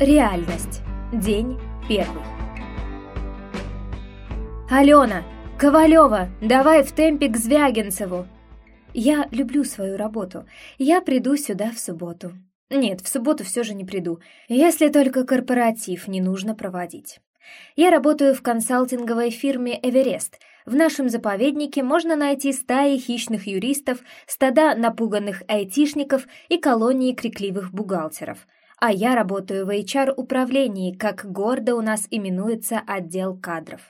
Реальность. День первый. «Алена! Ковалева! Давай в темпе к Звягинцеву!» Я люблю свою работу. Я приду сюда в субботу. Нет, в субботу все же не приду, если только корпоратив не нужно проводить. Я работаю в консалтинговой фирме «Эверест». В нашем заповеднике можно найти стаи хищных юристов, стада напуганных айтишников и колонии крикливых бухгалтеров — а я работаю в HR-управлении, как гордо у нас именуется отдел кадров.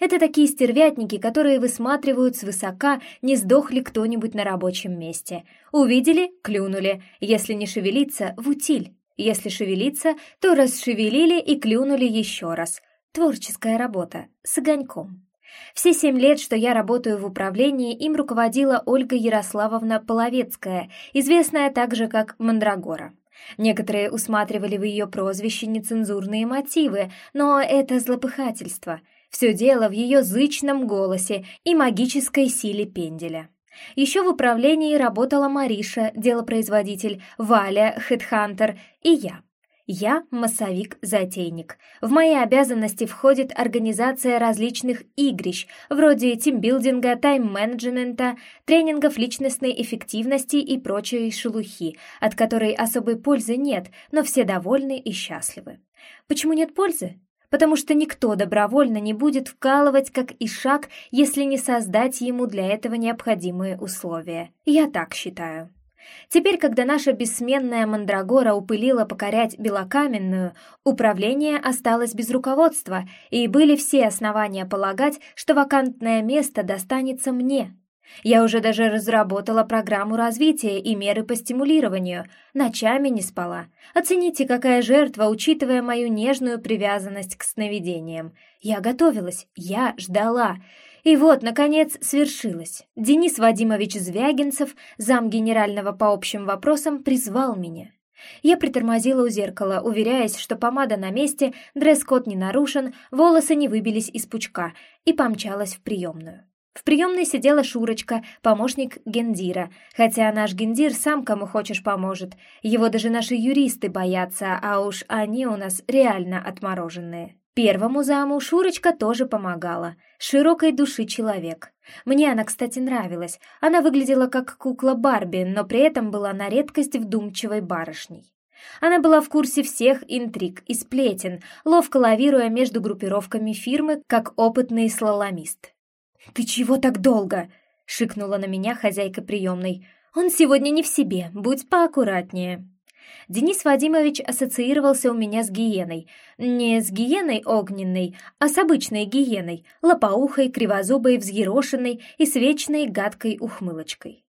Это такие стервятники, которые высматривают свысока, не сдох ли кто-нибудь на рабочем месте. Увидели — клюнули, если не шевелиться — в утиль. Если шевелиться, то расшевелили и клюнули еще раз. Творческая работа, с огоньком. Все семь лет, что я работаю в управлении, им руководила Ольга Ярославовна Половецкая, известная также как Мандрагора. Некоторые усматривали в ее прозвище нецензурные мотивы, но это злопыхательство. Все дело в ее зычном голосе и магической силе пенделя. Еще в управлении работала Мариша, делопроизводитель, Валя, хедхантер и я. Я массовик-затейник. В мои обязанности входит организация различных игрищ, вроде тимбилдинга, тайм-менеджмента, тренингов личностной эффективности и прочей шелухи, от которой особой пользы нет, но все довольны и счастливы. Почему нет пользы? Потому что никто добровольно не будет вкалывать как и шаг, если не создать ему для этого необходимые условия. Я так считаю. Теперь, когда наша бессменная мандрагора упылила покорять белокаменную, управление осталось без руководства, и были все основания полагать, что вакантное место достанется мне. Я уже даже разработала программу развития и меры по стимулированию, ночами не спала. Оцените, какая жертва, учитывая мою нежную привязанность к сновидениям. Я готовилась, я ждала, и вот, наконец, свершилось. Денис Вадимович Звягинцев, зам генерального по общим вопросам, призвал меня. Я притормозила у зеркала, уверяясь, что помада на месте, дресс-код не нарушен, волосы не выбились из пучка, и помчалась в приемную. В приемной сидела Шурочка, помощник гендира, хотя наш гендир сам кому хочешь поможет. Его даже наши юристы боятся, а уж они у нас реально отмороженные. Первому заму Шурочка тоже помогала. Широкой души человек. Мне она, кстати, нравилась. Она выглядела как кукла Барби, но при этом была на редкость вдумчивой барышней. Она была в курсе всех интриг и сплетен, ловко лавируя между группировками фирмы, как опытный слаломист. «Ты чего так долго?» — шикнула на меня хозяйка приемной. «Он сегодня не в себе, будь поаккуратнее». Денис Вадимович ассоциировался у меня с гиеной. Не с гиеной огненной, а с обычной гиеной, лопоухой, кривозубой, взъерошенной и с вечной гадкой ухмылочкой.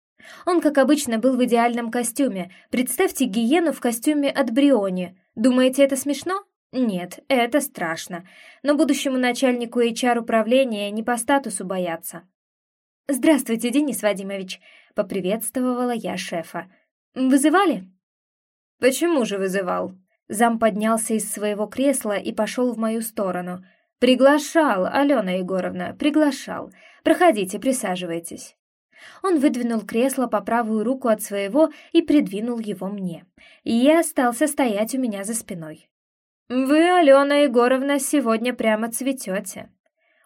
Он, как обычно, был в идеальном костюме. Представьте гиену в костюме от Бриони. Думаете, это смешно? Нет, это страшно. Но будущему начальнику HR-управления не по статусу бояться. «Здравствуйте, Денис Вадимович», — поприветствовала я шефа. «Вызывали?» «Почему же вызывал?» Зам поднялся из своего кресла и пошел в мою сторону. «Приглашал, Алена Егоровна, приглашал. Проходите, присаживайтесь». Он выдвинул кресло по правую руку от своего и придвинул его мне. И я остался стоять у меня за спиной. «Вы, Алена Егоровна, сегодня прямо цветете».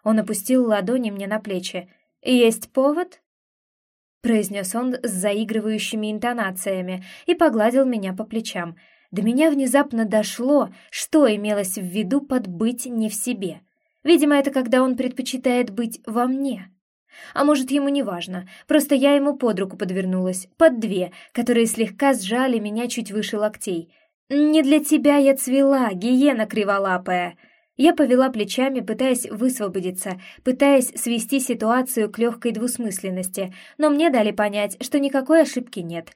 Он опустил ладони мне на плечи. «Есть повод?» Произнес он с заигрывающими интонациями и погладил меня по плечам. До меня внезапно дошло, что имелось в виду под «быть не в себе». Видимо, это когда он предпочитает быть во мне. А может, ему не важно, просто я ему под руку подвернулась, под две, которые слегка сжали меня чуть выше локтей. «Не для тебя я цвела, гиена криволапая!» Я повела плечами, пытаясь высвободиться, пытаясь свести ситуацию к легкой двусмысленности, но мне дали понять, что никакой ошибки нет.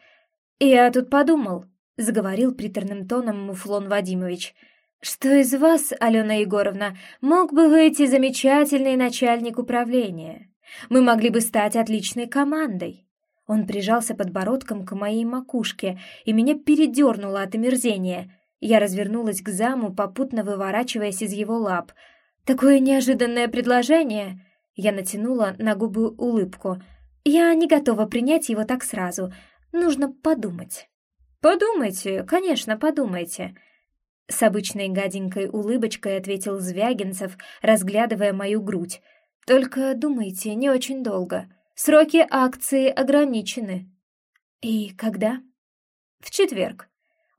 «Я тут подумал», — заговорил приторным тоном Муфлон Вадимович, «что из вас, Алена Егоровна, мог бы выйти замечательный начальник управления. Мы могли бы стать отличной командой». Он прижался подбородком к моей макушке, и меня передернуло от омерзения — я развернулась к заму, попутно выворачиваясь из его лап. «Такое неожиданное предложение!» Я натянула на губы улыбку. «Я не готова принять его так сразу. Нужно подумать». «Подумайте, конечно, подумайте». С обычной гаденькой улыбочкой ответил Звягинцев, разглядывая мою грудь. «Только думайте, не очень долго. Сроки акции ограничены». «И когда?» «В четверг».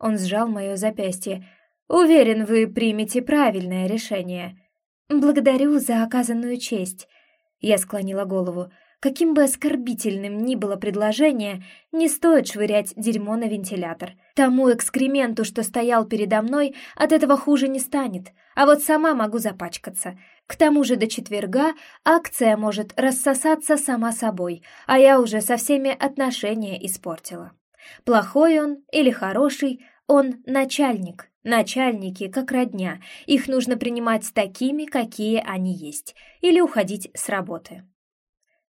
Он сжал мое запястье. «Уверен, вы примете правильное решение». «Благодарю за оказанную честь». Я склонила голову. Каким бы оскорбительным ни было предложение, не стоит швырять дерьмо на вентилятор. Тому экскременту, что стоял передо мной, от этого хуже не станет, а вот сама могу запачкаться. К тому же до четверга акция может рассосаться сама собой, а я уже со всеми отношения испортила. Плохой он или хороший, он начальник. Начальники, как родня, их нужно принимать такими, какие они есть, или уходить с работы.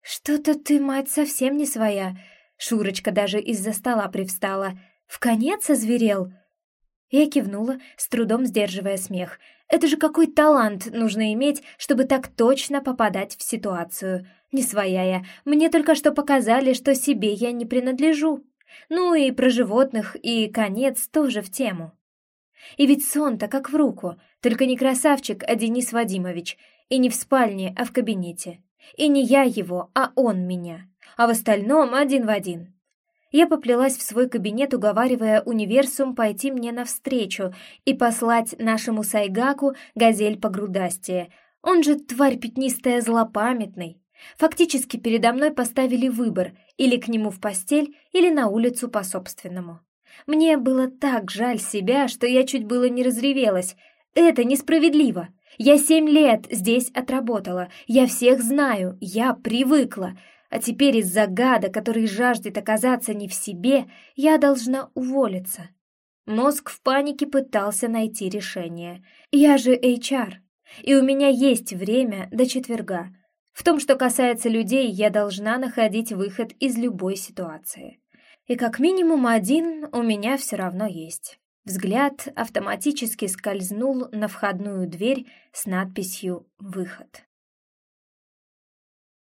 «Что-то ты, мать, совсем не своя!» Шурочка даже из-за стола привстала. «В конец озверел!» Я кивнула, с трудом сдерживая смех. «Это же какой талант нужно иметь, чтобы так точно попадать в ситуацию! Не своя я, мне только что показали, что себе я не принадлежу. Ну и про животных, и конец тоже в тему. И ведь сон-то как в руку, только не красавчик, а Денис Вадимович, и не в спальне, а в кабинете. И не я его, а он меня. А в остальном один в один. Я поплелась в свой кабинет, уговаривая универсум пойти мне навстречу и послать нашему Сайгаку газель погрудастие. Он же тварь пятнистая злопамятный. Фактически передо мной поставили выбор или к нему в постель, или на улицу по-собственному. Мне было так жаль себя, что я чуть было не разревелась. Это несправедливо. Я семь лет здесь отработала, я всех знаю, я привыкла. А теперь из-за гада, который жаждет оказаться не в себе, я должна уволиться. Мозг в панике пытался найти решение. Я же HR, и у меня есть время до четверга. В том, что касается людей, я должна находить выход из любой ситуации. И как минимум один у меня все равно есть. Взгляд автоматически скользнул на входную дверь с надписью «Выход».